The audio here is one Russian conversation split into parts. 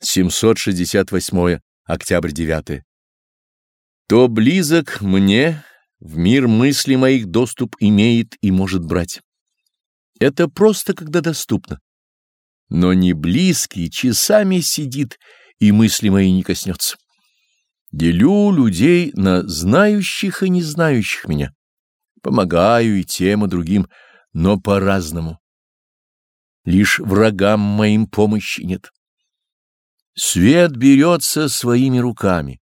768 октябрь 9 То близок мне, в мир мысли моих доступ имеет и может брать. Это просто, когда доступно. Но не близкий часами сидит и мысли мои не коснется. Делю людей на знающих и не знающих меня. Помогаю и тем, и другим, но по-разному. Лишь врагам моим помощи нет. Свет берется своими руками.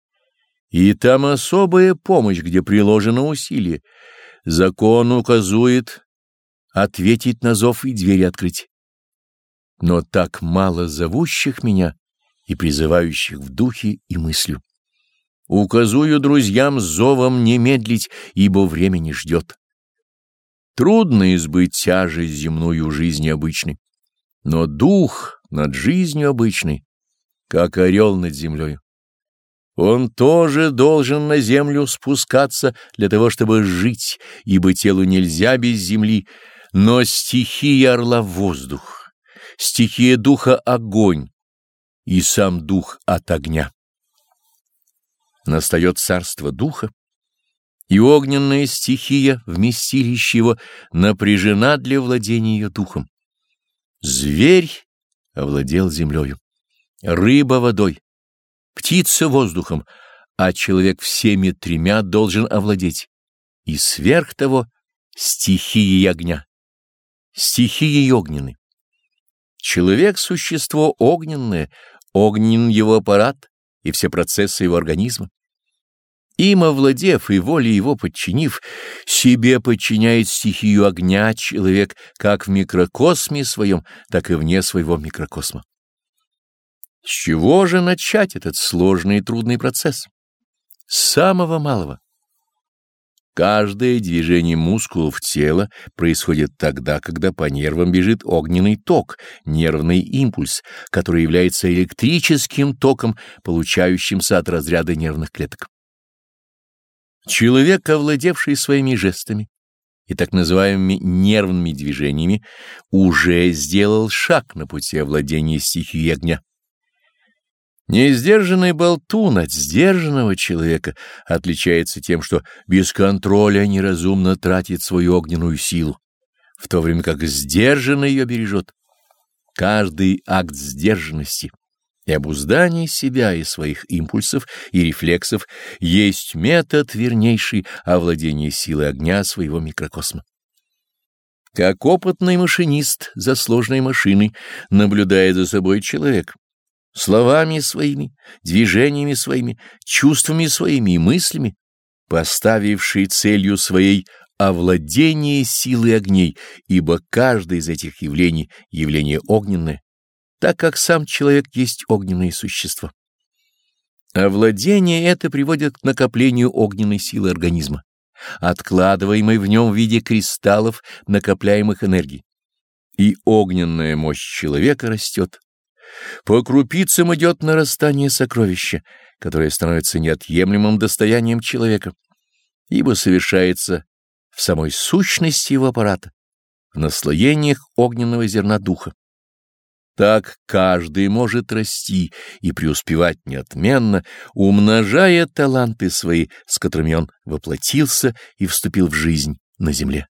И там особая помощь, где приложено усилие. Закон указует ответить на зов и двери открыть. Но так мало зовущих меня и призывающих в духе и мыслью. Указую друзьям зовом не медлить, ибо время не ждет. Трудно избыть тяжесть земную жизни обычной, но дух над жизнью обычной как орел над землей. Он тоже должен на землю спускаться для того, чтобы жить, ибо телу нельзя без земли, но стихия орла — воздух, стихия духа — огонь, и сам дух от огня. Настает царство духа, и огненная стихия, вместилище его, напряжена для владения ее духом. Зверь овладел землею рыба водой, птица воздухом, а человек всеми тремя должен овладеть. И сверх того стихией огня, стихией огненной. Человек — существо огненное, огнен его аппарат и все процессы его организма. Им овладев и волей его подчинив, себе подчиняет стихию огня человек как в микрокосме своем, так и вне своего микрокосма. Чего же начать этот сложный и трудный процесс? С самого малого. Каждое движение мускулов тела происходит тогда, когда по нервам бежит огненный ток, нервный импульс, который является электрическим током, получающимся от разряда нервных клеток. Человек, овладевший своими жестами и так называемыми нервными движениями, уже сделал шаг на пути овладения стихией огня. Несдержанный болтун от сдержанного человека отличается тем, что без контроля неразумно тратит свою огненную силу, в то время как сдержанно ее бережет. Каждый акт сдержанности и обуздания себя и своих импульсов и рефлексов есть метод вернейший овладения силой огня своего микрокосма. Как опытный машинист за сложной машиной наблюдает за собой человек, словами своими, движениями своими, чувствами своими и мыслями, поставивший целью своей овладение силой огней, ибо каждое из этих явлений — явление огненное, так как сам человек есть огненное существо. Овладение это приводит к накоплению огненной силы организма, откладываемой в нем в виде кристаллов накопляемых энергий. И огненная мощь человека растет, по крупицам идет нарастание сокровища, которое становится неотъемлемым достоянием человека, ибо совершается в самой сущности его аппарата, в наслоениях огненного зерна духа. Так каждый может расти и преуспевать неотменно, умножая таланты свои, с которыми он воплотился и вступил в жизнь на земле.